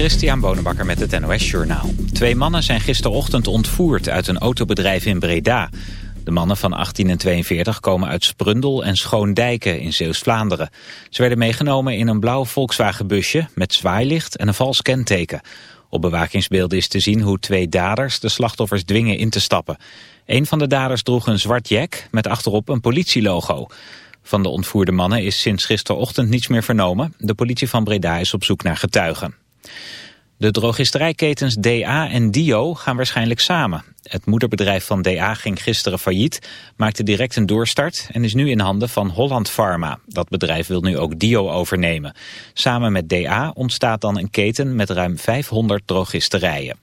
Christian Bonenbakker met het NOS Journaal. Twee mannen zijn gisterochtend ontvoerd uit een autobedrijf in Breda. De mannen van 18 en 42 komen uit Sprundel en Schoondijken in Zeeuws-Vlaanderen. Ze werden meegenomen in een blauw Volkswagenbusje met zwaailicht en een vals kenteken. Op bewakingsbeelden is te zien hoe twee daders de slachtoffers dwingen in te stappen. Een van de daders droeg een zwart jack met achterop een politielogo. Van de ontvoerde mannen is sinds gisterochtend niets meer vernomen. De politie van Breda is op zoek naar getuigen. De drogisterijketens DA en Dio gaan waarschijnlijk samen. Het moederbedrijf van DA ging gisteren failliet, maakte direct een doorstart en is nu in handen van Holland Pharma. Dat bedrijf wil nu ook Dio overnemen. Samen met DA ontstaat dan een keten met ruim 500 drogisterijen.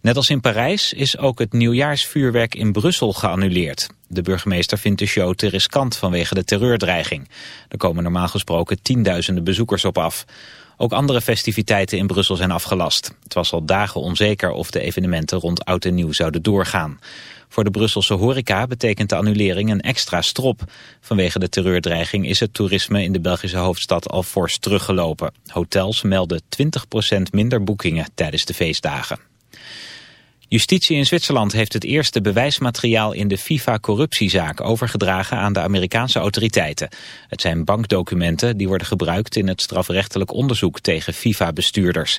Net als in Parijs is ook het nieuwjaarsvuurwerk in Brussel geannuleerd. De burgemeester vindt de show te riskant vanwege de terreurdreiging. Er komen normaal gesproken tienduizenden bezoekers op af. Ook andere festiviteiten in Brussel zijn afgelast. Het was al dagen onzeker of de evenementen rond Oud en Nieuw zouden doorgaan. Voor de Brusselse horeca betekent de annulering een extra strop. Vanwege de terreurdreiging is het toerisme in de Belgische hoofdstad al fors teruggelopen. Hotels melden 20% minder boekingen tijdens de feestdagen. Justitie in Zwitserland heeft het eerste bewijsmateriaal in de FIFA-corruptiezaak overgedragen aan de Amerikaanse autoriteiten. Het zijn bankdocumenten die worden gebruikt in het strafrechtelijk onderzoek tegen FIFA-bestuurders.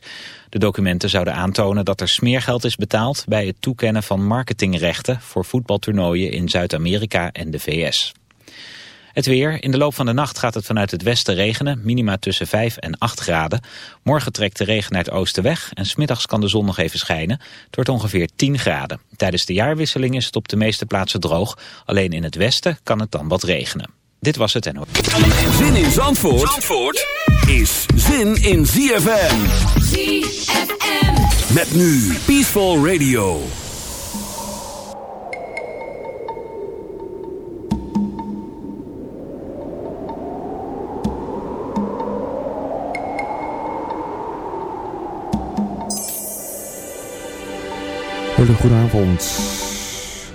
De documenten zouden aantonen dat er smeergeld is betaald bij het toekennen van marketingrechten voor voetbaltoernooien in Zuid-Amerika en de VS. Het weer. In de loop van de nacht gaat het vanuit het westen regenen. Minima tussen 5 en 8 graden. Morgen trekt de regen naar het oosten weg. En smiddags kan de zon nog even schijnen. Het wordt ongeveer 10 graden. Tijdens de jaarwisseling is het op de meeste plaatsen droog. Alleen in het westen kan het dan wat regenen. Dit was het en Zin in Zandvoort, Zandvoort is zin in ZFM. ZFM. Met nu Peaceful Radio. Hele goede avond.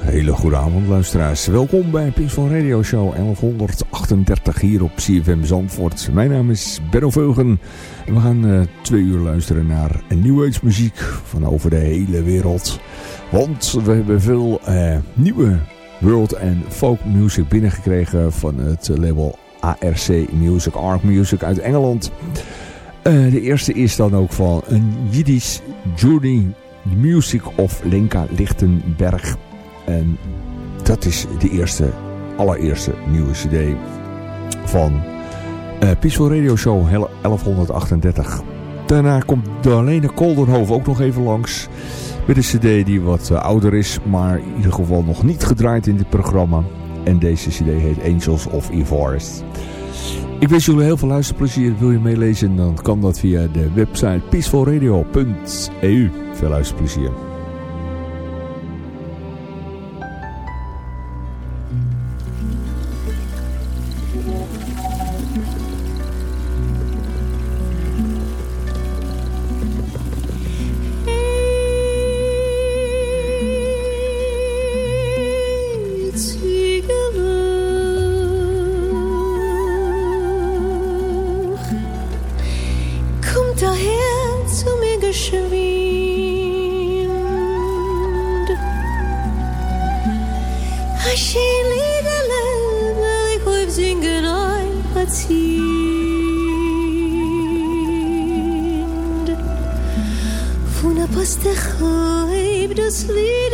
Hele goede avond luisteraars. Welkom bij Peaceful Radio Show 1138 hier op CFM Zandvoort. Mijn naam is Benno Veugen. En we gaan uh, twee uur luisteren naar New muziek van over de hele wereld. Want we hebben veel uh, nieuwe world en folk music binnengekregen van het label ARC Music, ARC Music uit Engeland. Uh, de eerste is dan ook van een Jiddisch Journey The Music of Lenka Lichtenberg. En dat is de eerste, allereerste nieuwe cd van uh, Radio Show 1138. Daarna komt Darlene Kolderhoven ook nog even langs. Met een cd die wat uh, ouder is, maar in ieder geval nog niet gedraaid in dit programma. En deze cd heet Angels of Eforest. Ik wens jullie heel veel luisterplezier. Wil je meelezen, dan kan dat via de website peacefulradio.eu. Veel luisterplezier. Sleep.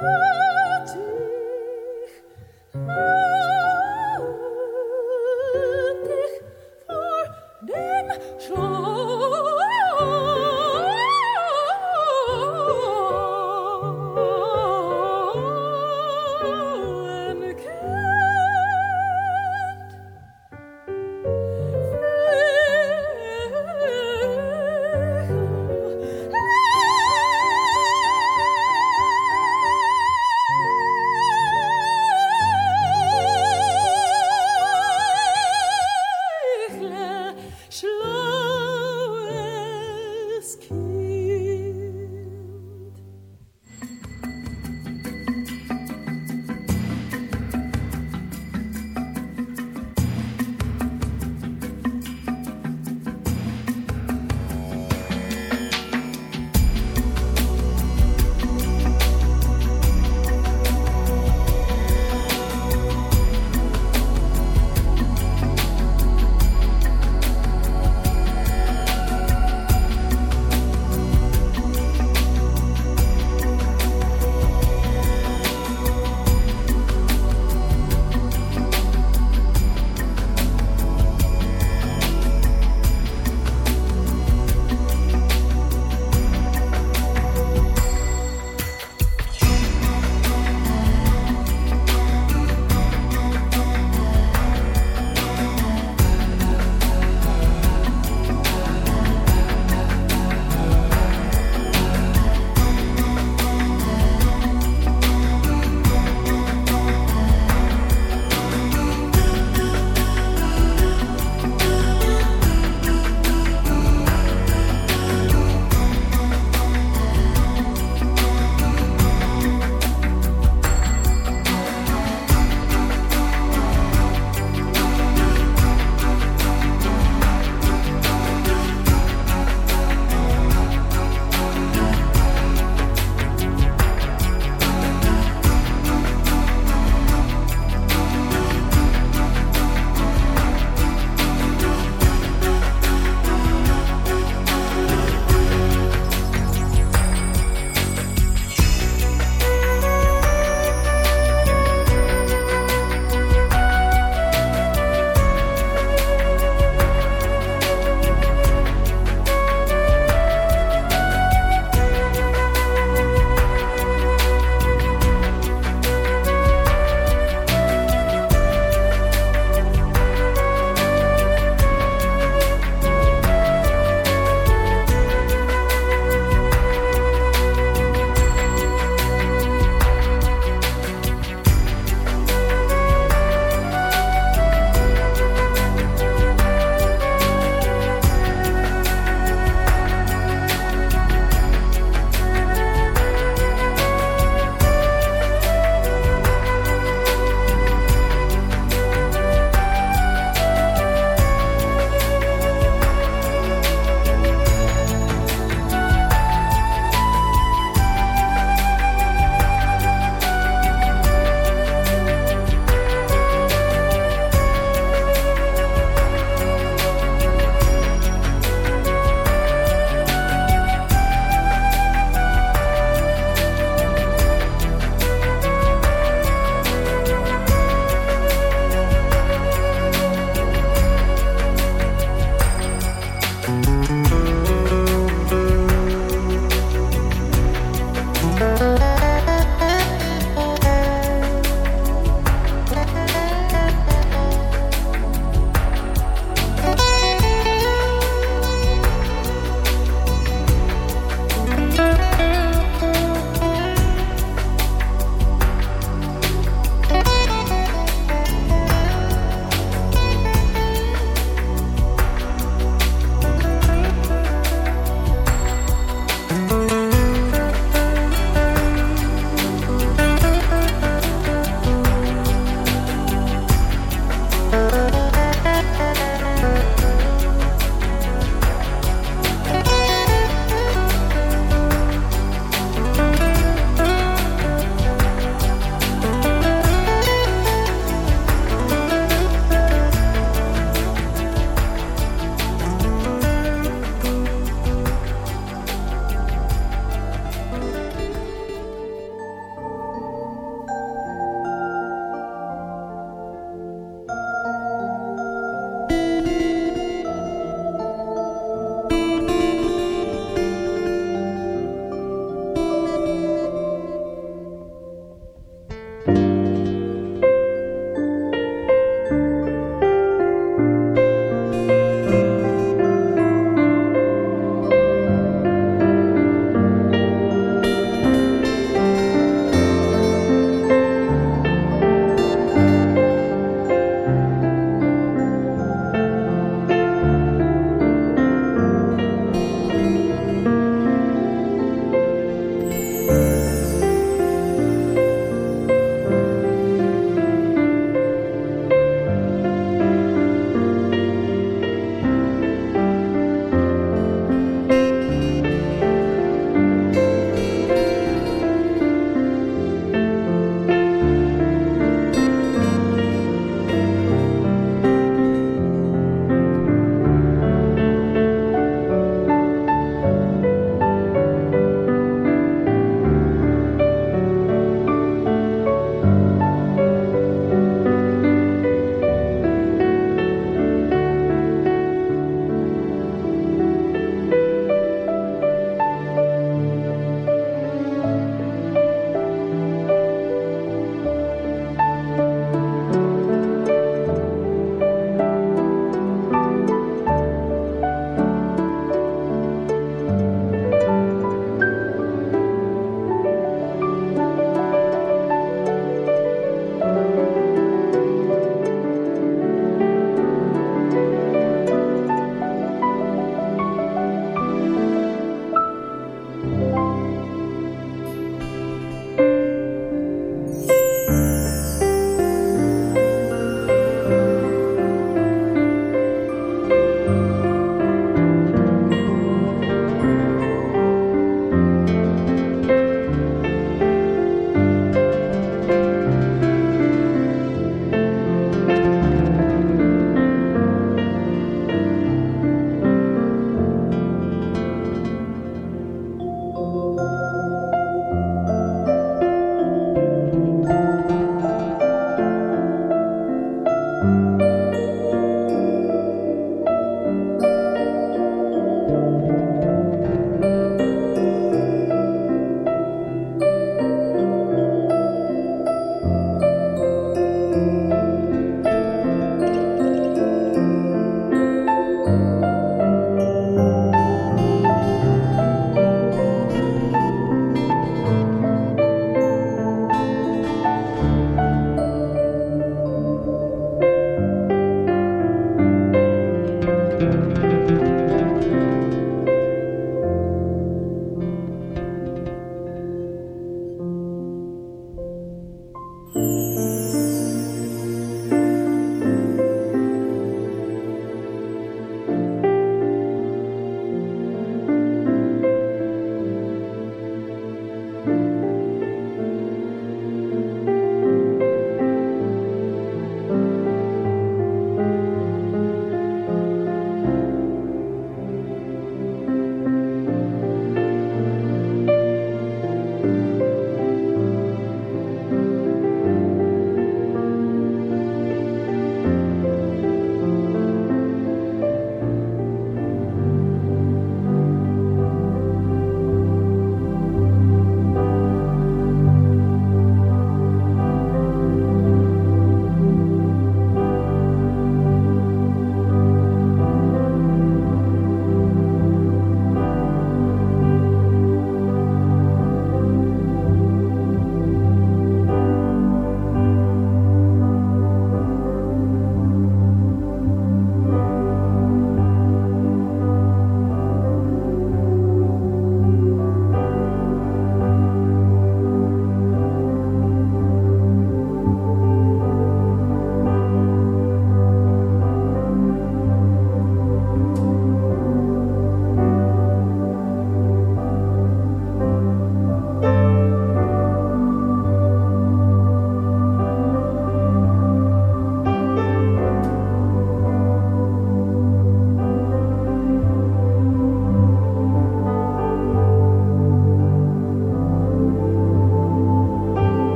Oh.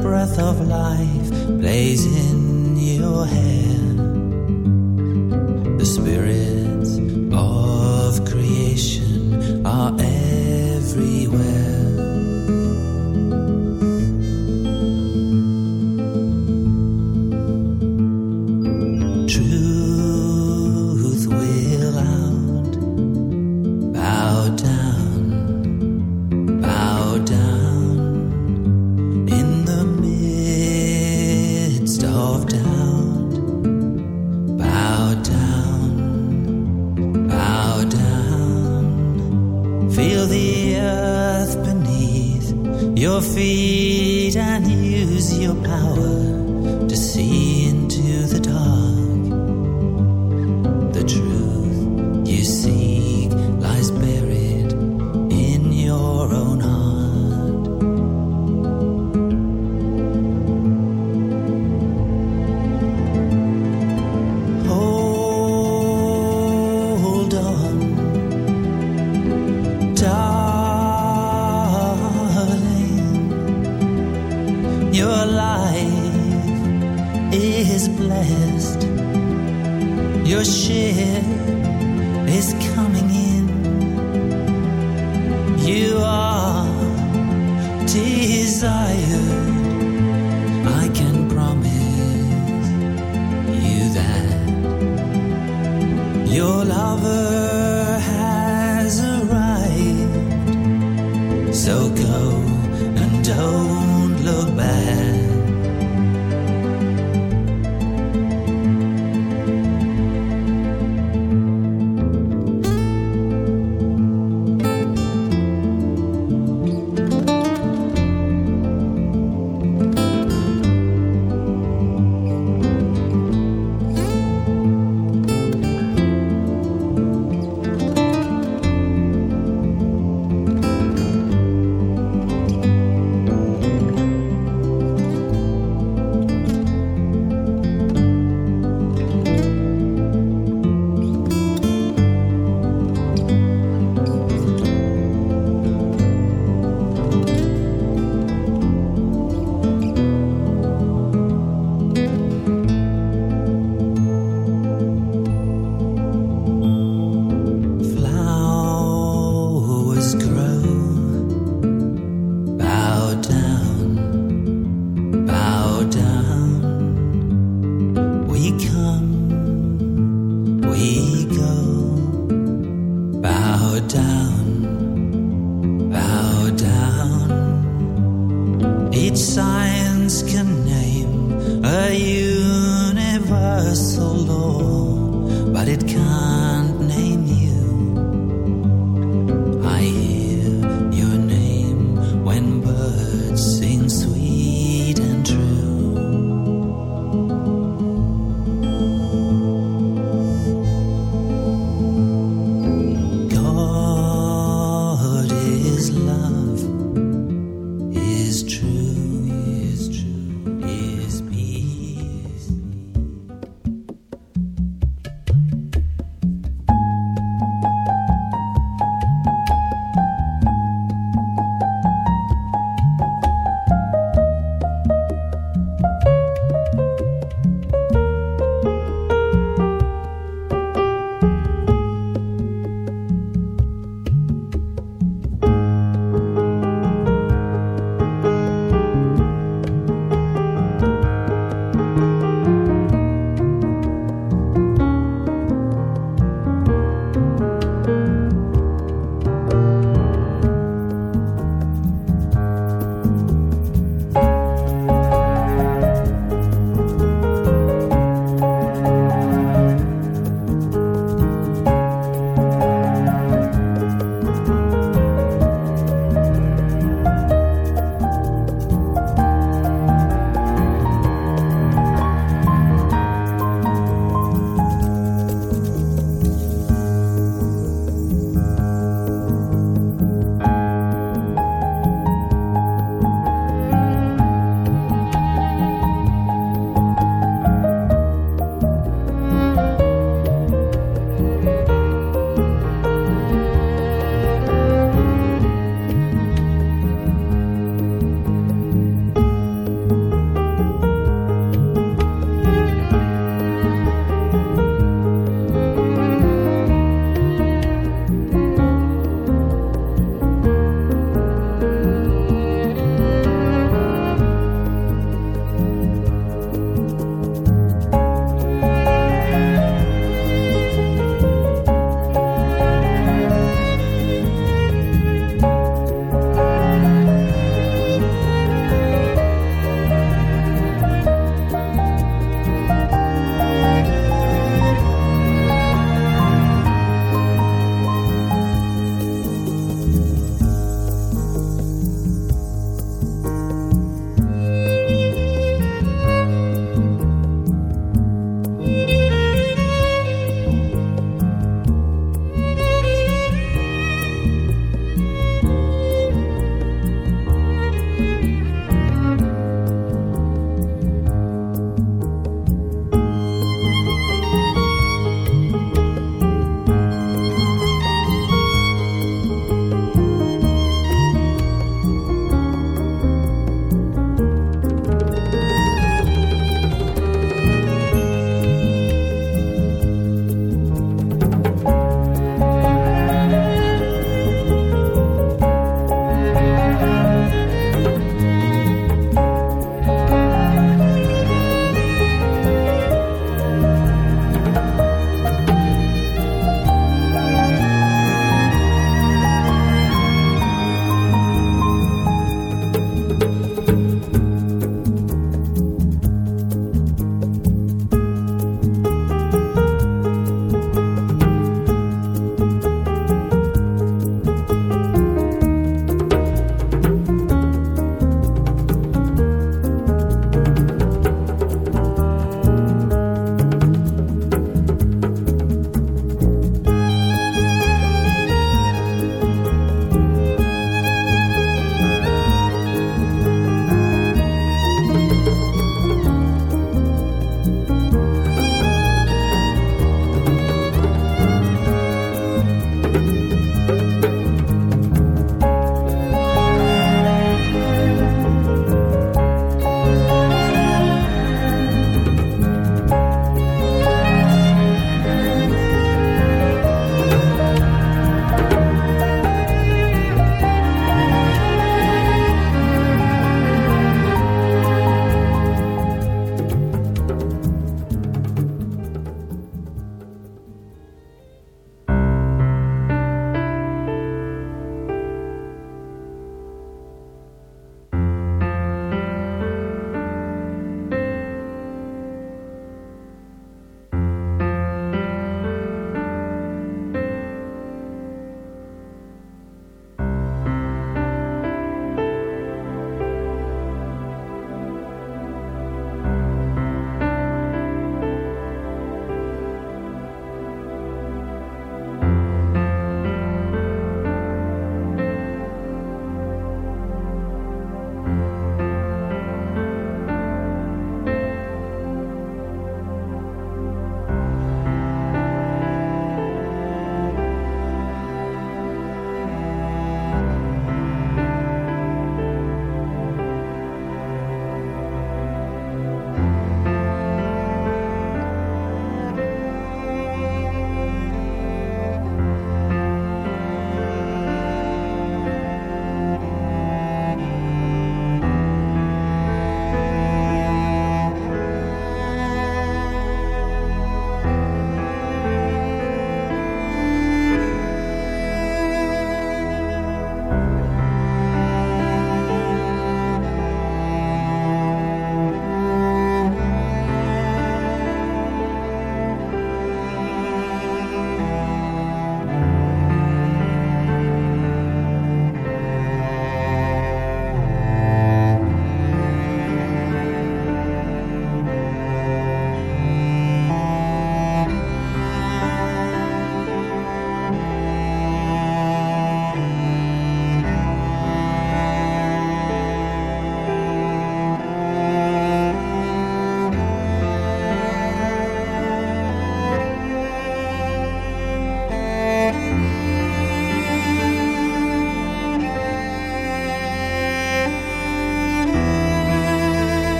Breath of life plays in your hair.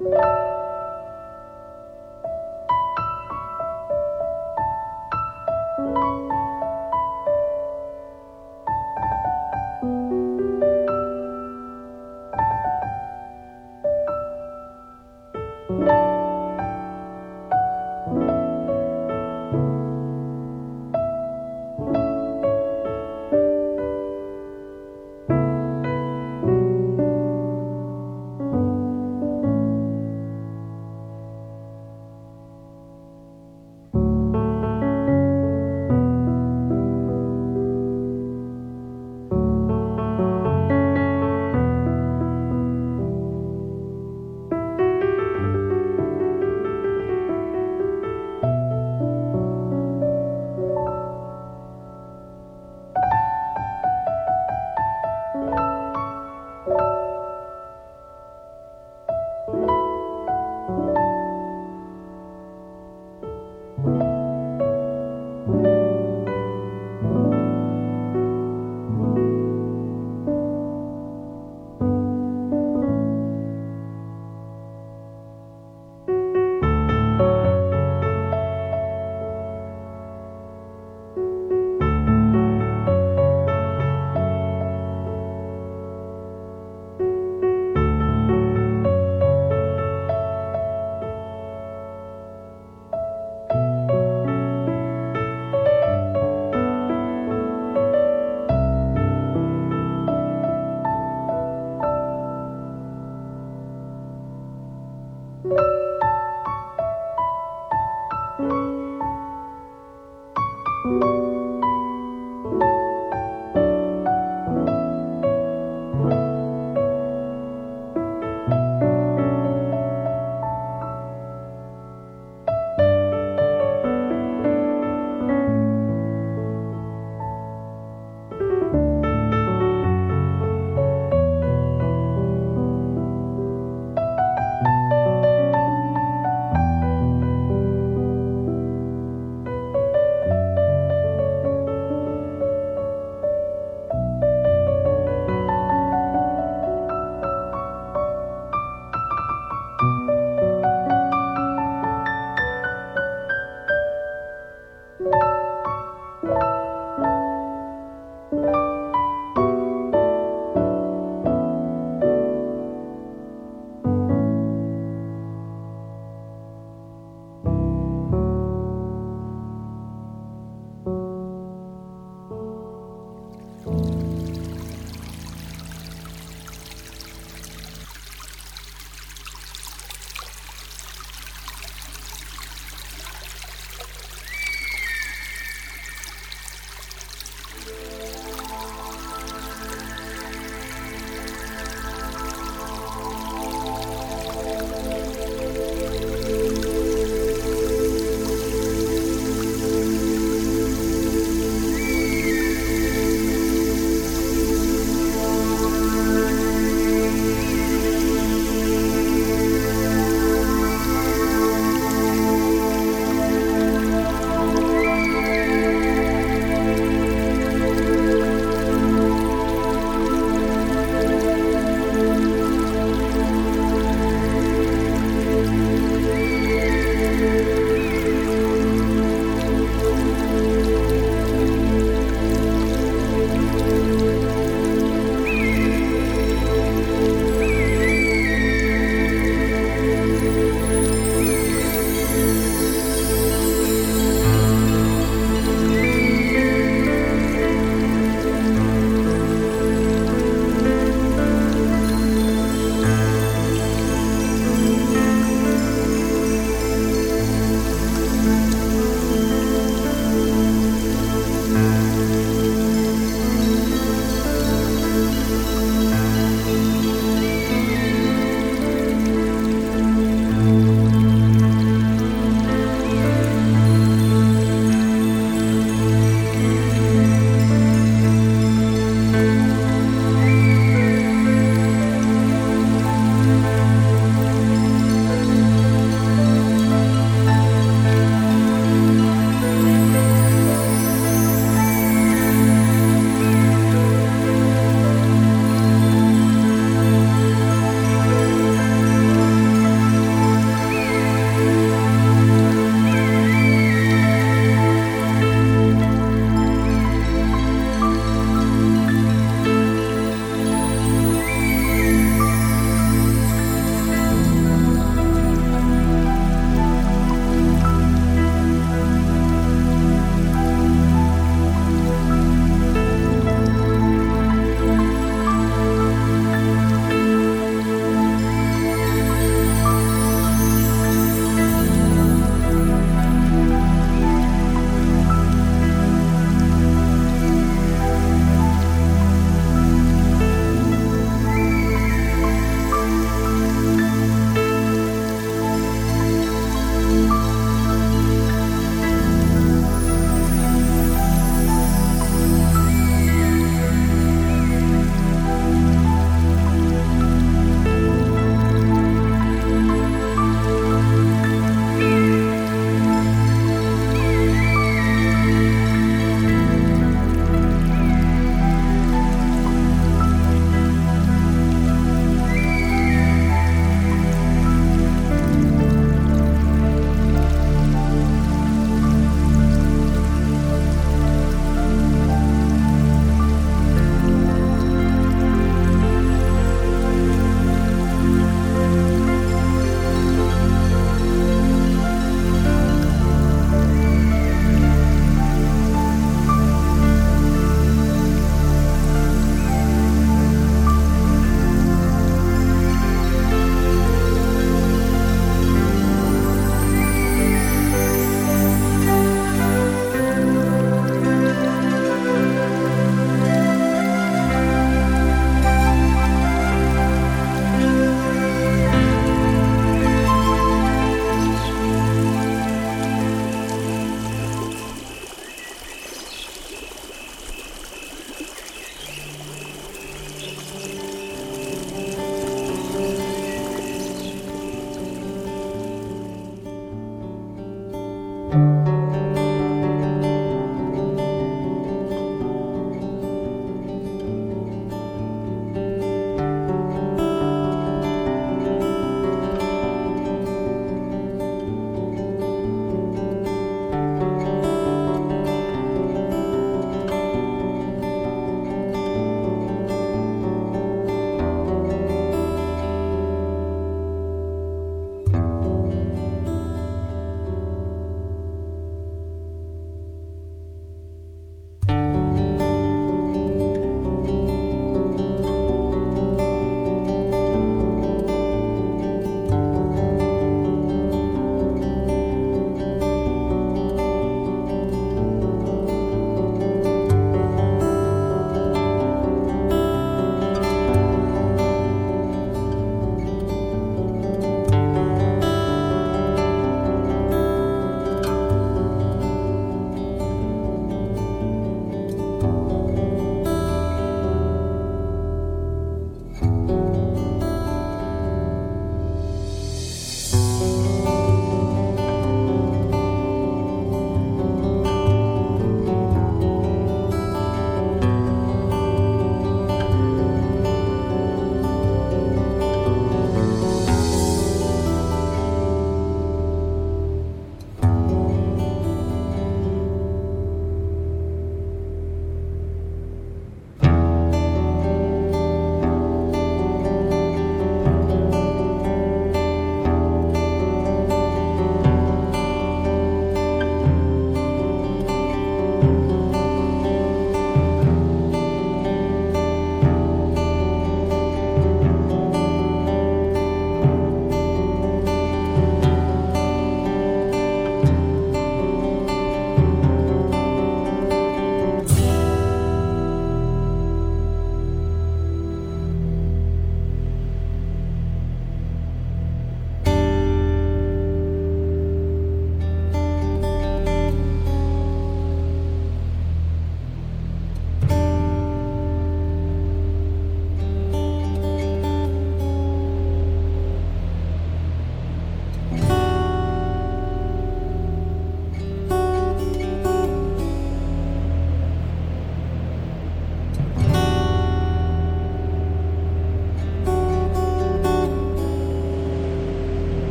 you